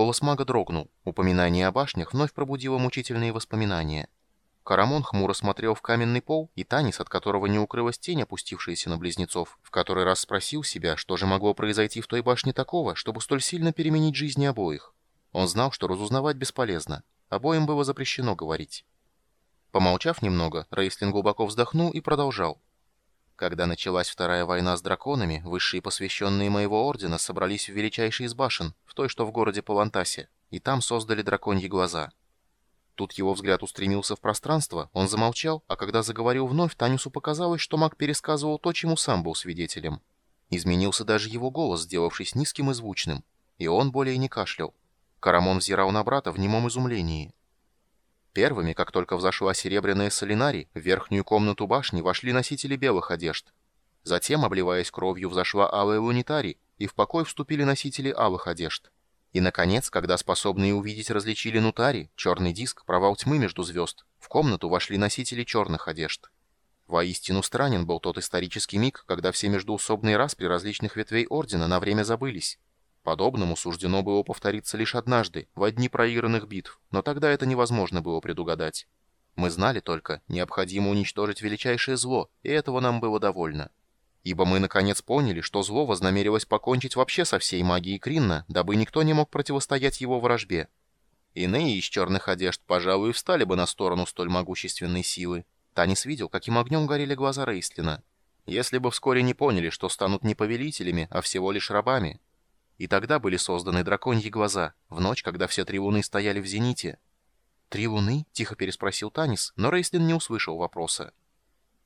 Голос мага дрогнул. Упоминание о башнях вновь пробудило мучительные воспоминания. Карамон хмуро смотрел в каменный пол, и Танис, от которого не укрылась тень, опустившаяся на близнецов, в который раз спросил себя, что же могло произойти в той башне такого, чтобы столь сильно переменить жизни обоих. Он знал, что разузнавать бесполезно. Обоим было запрещено говорить. Помолчав немного, Рейслин глубоко вздохнул и продолжал. Когда началась Вторая война с драконами, высшие посвященные моего ордена собрались в величайший из башен, в той, что в городе Палантасе, и там создали драконьи глаза. Тут его взгляд устремился в пространство, он замолчал, а когда заговорил вновь, Танюсу показалось, что маг пересказывал то, чему сам был свидетелем. Изменился даже его голос, сделавшись низким и звучным, и он более не кашлял. Карамон взирал на брата в немом изумлении. Первыми, как только взошла серебряная солинари, в верхнюю комнату башни вошли носители белых одежд. Затем, обливаясь кровью, взошла алая лунитари, и в покой вступили носители алых одежд. И, наконец, когда способные увидеть различили нутари, черный диск, провал тьмы между звезд, в комнату вошли носители черных одежд. Воистину странен был тот исторический миг, когда все междуусобные распри различных ветвей Ордена на время забылись. Подобному суждено было повториться лишь однажды, в одни проигранных битв, но тогда это невозможно было предугадать. Мы знали только, необходимо уничтожить величайшее зло, и этого нам было довольно. Ибо мы наконец поняли, что зло вознамерилось покончить вообще со всей магией Кринна, дабы никто не мог противостоять его вражбе. Иные из черных одежд, пожалуй, встали бы на сторону столь могущественной силы. Танис видел, каким огнем горели глаза Рейстлина. Если бы вскоре не поняли, что станут не повелителями, а всего лишь рабами, и тогда были созданы драконьи глаза, в ночь, когда все три луны стояли в зените. «Три луны?» — тихо переспросил Танис, но Рейслин не услышал вопроса.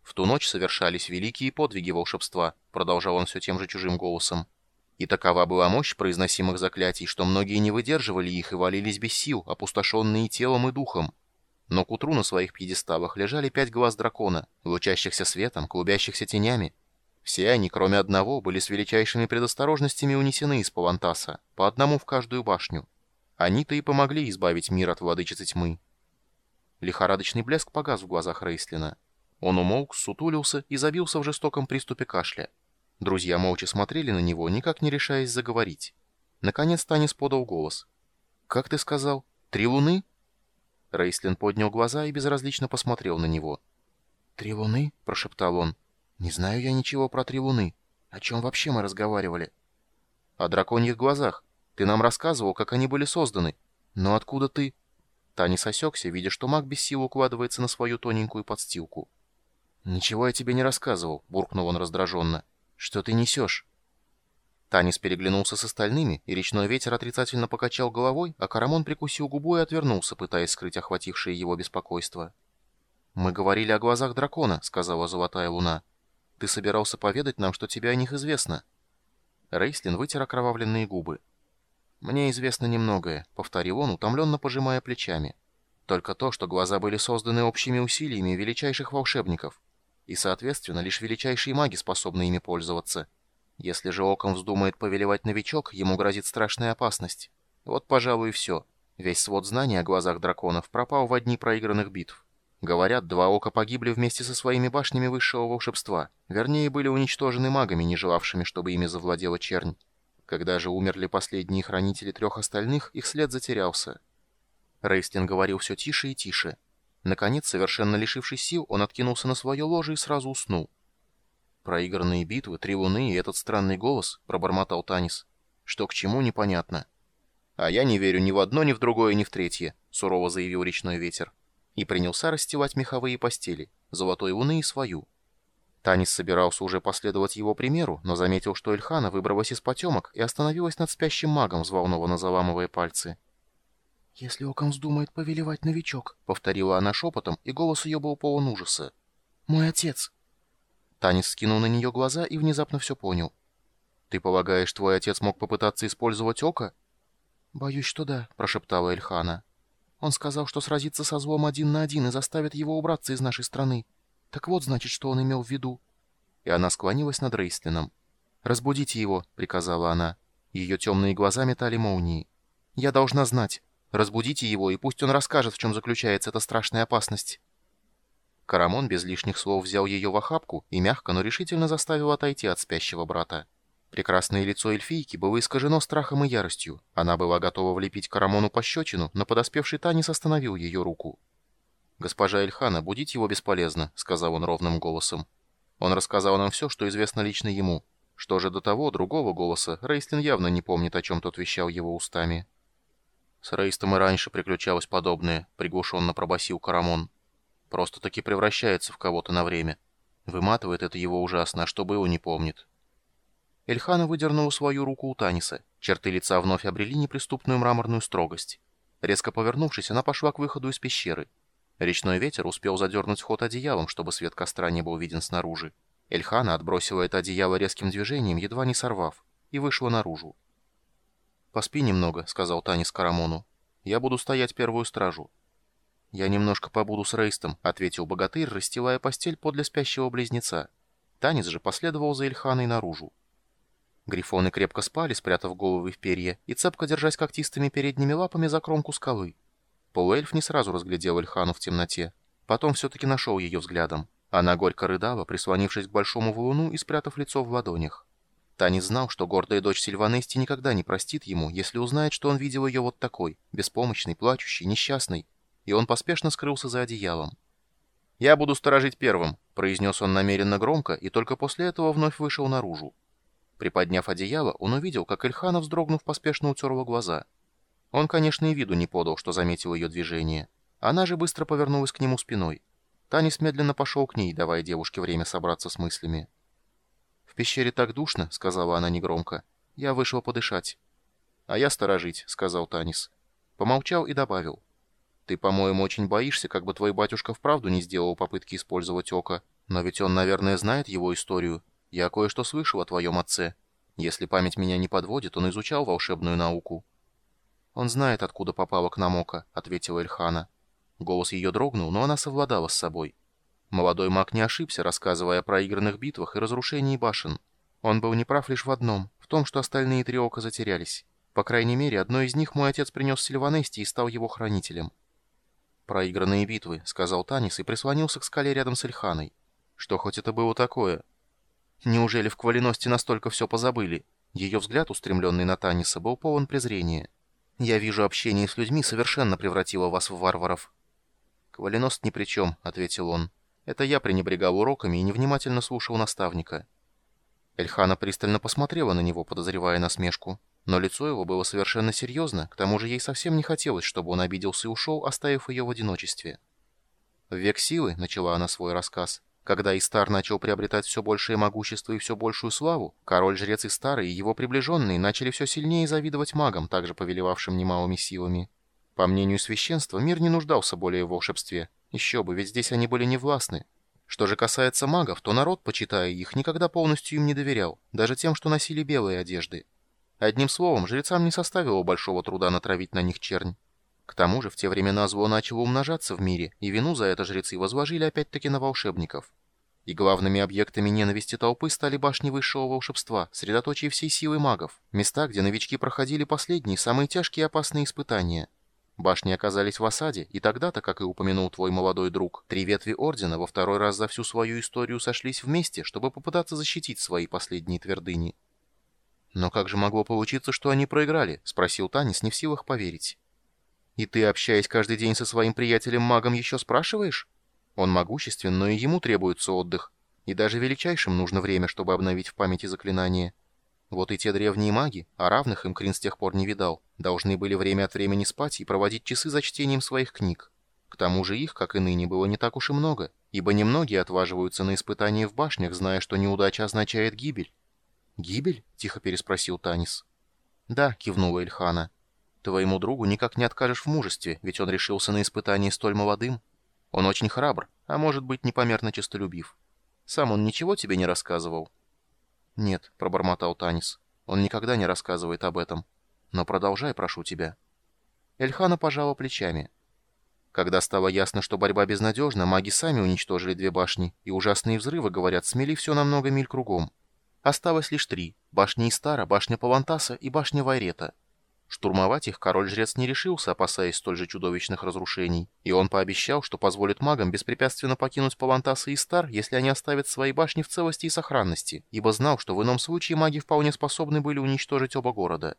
«В ту ночь совершались великие подвиги волшебства», — продолжал он все тем же чужим голосом. «И такова была мощь произносимых заклятий, что многие не выдерживали их и валились без сил, опустошенные телом и духом. Но к утру на своих пьедесталах лежали пять глаз дракона, лучащихся светом, клубящихся тенями, все они, кроме одного, были с величайшими предосторожностями унесены из Павантаса, по одному в каждую башню. Они-то и помогли избавить мир от владычицы тьмы. Лихорадочный блеск погас в глазах Рейслина. Он умолк, сутулился и забился в жестоком приступе кашля. Друзья молча смотрели на него, никак не решаясь заговорить. Наконец Танис подал голос. «Как ты сказал? Три луны?» Рейслин поднял глаза и безразлично посмотрел на него. «Три луны?» — прошептал он. «Не знаю я ничего про три луны. О чем вообще мы разговаривали?» «О драконьих глазах. Ты нам рассказывал, как они были созданы. Но откуда ты...» Танис осекся, видя, что маг без сил укладывается на свою тоненькую подстилку. «Ничего я тебе не рассказывал», — буркнул он раздраженно. «Что ты несешь?» Танис переглянулся с остальными, и речной ветер отрицательно покачал головой, а Карамон прикусил губу и отвернулся, пытаясь скрыть охватившее его беспокойство. «Мы говорили о глазах дракона», — сказала Золотая Луна. Ты собирался поведать нам, что тебе о них известно?» Рейслин вытер окровавленные губы. «Мне известно немногое», — повторил он, утомленно пожимая плечами. «Только то, что глаза были созданы общими усилиями величайших волшебников, и, соответственно, лишь величайшие маги способны ими пользоваться. Если же оком вздумает повелевать новичок, ему грозит страшная опасность. Вот, пожалуй, и все. Весь свод знаний о глазах драконов пропал в одни проигранных битв. Говорят, два ока погибли вместе со своими башнями высшего волшебства. Вернее, были уничтожены магами, не желавшими, чтобы ими завладела чернь. Когда же умерли последние хранители трех остальных, их след затерялся. Рейстин говорил все тише и тише. Наконец, совершенно лишившись сил, он откинулся на свое ложе и сразу уснул. «Проигранные битвы, три луны и этот странный голос», — пробормотал Танис. «Что к чему, непонятно». «А я не верю ни в одно, ни в другое, ни в третье», — сурово заявил речной ветер и принялся расстилать меховые постели, золотой луны и свою. Танис собирался уже последовать его примеру, но заметил, что Эльхана выбралась из потемок и остановилась над спящим магом, взволнованно заламывая пальцы. «Если оком вздумает повелевать новичок», — повторила она шепотом, и голос ее был полон ужаса. «Мой отец». Танис скинул на нее глаза и внезапно все понял. «Ты полагаешь, твой отец мог попытаться использовать око?» «Боюсь, что да», — прошептала Эльхана. Он сказал, что сразится со злом один на один и заставит его убраться из нашей страны. Так вот, значит, что он имел в виду». И она склонилась над Рейстлином. «Разбудите его», — приказала она. Ее темные глаза метали молнии. «Я должна знать. Разбудите его, и пусть он расскажет, в чем заключается эта страшная опасность». Карамон без лишних слов взял ее в охапку и мягко, но решительно заставил отойти от спящего брата. Прекрасное лицо эльфийки было искажено страхом и яростью. Она была готова влепить Карамону пощечину, но подоспевший Танис остановил ее руку. «Госпожа Эльхана, будить его бесполезно», — сказал он ровным голосом. Он рассказал нам все, что известно лично ему. Что же до того, другого голоса, Рейстлин явно не помнит, о чем тот вещал его устами. «С Рейстом и раньше приключалось подобное», — приглушенно пробасил Карамон. «Просто-таки превращается в кого-то на время. Выматывает это его ужасно, а что было, не помнит». Эльхана выдернула свою руку у Таниса. Черты лица вновь обрели неприступную мраморную строгость. Резко повернувшись, она пошла к выходу из пещеры. Речной ветер успел задернуть ход одеялом, чтобы свет костра не был виден снаружи. Эльхана отбросила это одеяло резким движением, едва не сорвав, и вышла наружу. «Поспи немного», — сказал Танис Карамону. «Я буду стоять первую стражу». «Я немножко побуду с Рейстом», — ответил богатырь, расстилая постель подле спящего близнеца. Танис же последовал за Эльханой наружу. Грифоны крепко спали, спрятав головы в перья, и цепко держась когтистыми передними лапами за кромку скалы. Полуэльф не сразу разглядел Эльхану в темноте. Потом все-таки нашел ее взглядом. Она горько рыдала, прислонившись к большому валуну и спрятав лицо в ладонях. Танис знал, что гордая дочь Сильванести никогда не простит ему, если узнает, что он видел ее вот такой, беспомощной, плачущей, несчастной, и он поспешно скрылся за одеялом. «Я буду сторожить первым», — произнес он намеренно громко, и только после этого вновь вышел наружу. Приподняв одеяло, он увидел, как Эльхана, вздрогнув, поспешно утерла глаза. Он, конечно, и виду не подал, что заметил ее движение. Она же быстро повернулась к нему спиной. Танис медленно пошел к ней, давая девушке время собраться с мыслями. «В пещере так душно», — сказала она негромко. «Я вышел подышать». «А я сторожить», — сказал Танис. Помолчал и добавил. «Ты, по-моему, очень боишься, как бы твой батюшка вправду не сделал попытки использовать око. Но ведь он, наверное, знает его историю. Я кое-что слышал о твоем отце. Если память меня не подводит, он изучал волшебную науку». «Он знает, откуда попала к нам око», — ответила Эльхана. Голос ее дрогнул, но она совладала с собой. Молодой маг не ошибся, рассказывая о проигранных битвах и разрушении башен. Он был неправ лишь в одном, в том, что остальные три ока затерялись. По крайней мере, одно из них мой отец принес Сильванести и стал его хранителем. «Проигранные битвы», — сказал Танис и прислонился к скале рядом с Эльханой. «Что хоть это было такое?» Неужели в Квалиности настолько все позабыли? Ее взгляд, устремленный на Таниса, был полон презрения. «Я вижу, общение с людьми совершенно превратило вас в варваров». «Квалиност ни при чем», — ответил он. «Это я пренебрегал уроками и невнимательно слушал наставника». Эльхана пристально посмотрела на него, подозревая насмешку. Но лицо его было совершенно серьезно, к тому же ей совсем не хотелось, чтобы он обиделся и ушел, оставив ее в одиночестве. «В век силы», — начала она свой рассказ, — когда Истар начал приобретать все большее могущество и все большую славу, король-жрец Истар и его приближенные начали все сильнее завидовать магам, также повелевавшим немалыми силами. По мнению священства, мир не нуждался более в волшебстве. Еще бы, ведь здесь они были невластны. Что же касается магов, то народ, почитая их, никогда полностью им не доверял, даже тем, что носили белые одежды. Одним словом, жрецам не составило большого труда натравить на них чернь. К тому же в те времена зло начало умножаться в мире, и вину за это жрецы возложили опять-таки на волшебников. И главными объектами ненависти толпы стали башни высшего волшебства, средоточие всей силы магов, места, где новички проходили последние, самые тяжкие и опасные испытания. Башни оказались в осаде, и тогда-то, как и упомянул твой молодой друг, три ветви Ордена во второй раз за всю свою историю сошлись вместе, чтобы попытаться защитить свои последние твердыни. «Но как же могло получиться, что они проиграли?» — спросил Танис, не в силах поверить. И ты, общаясь каждый день со своим приятелем-магом, еще спрашиваешь? Он могуществен, но и ему требуется отдых. И даже величайшим нужно время, чтобы обновить в памяти заклинание. Вот и те древние маги, а равных им Крин с тех пор не видал, должны были время от времени спать и проводить часы за чтением своих книг. К тому же их, как и ныне, было не так уж и много, ибо немногие отваживаются на испытания в башнях, зная, что неудача означает гибель. «Гибель?» — тихо переспросил Танис. «Да», — кивнула Эльхана. Твоему другу никак не откажешь в мужестве, ведь он решился на испытание столь молодым. Он очень храбр, а может быть непомерно честолюбив. Сам он ничего тебе не рассказывал?» «Нет», — пробормотал Танис. «Он никогда не рассказывает об этом. Но продолжай, прошу тебя». Эльхана пожала плечами. Когда стало ясно, что борьба безнадежна, маги сами уничтожили две башни, и ужасные взрывы, говорят, смели все на много миль кругом. Осталось лишь три — башня Истара, башня Павантаса и башня Вайрета — Штурмовать их король-жрец не решился, опасаясь столь же чудовищных разрушений, и он пообещал, что позволит магам беспрепятственно покинуть Палантасы и Стар, если они оставят свои башни в целости и сохранности, ибо знал, что в ином случае маги вполне способны были уничтожить оба города.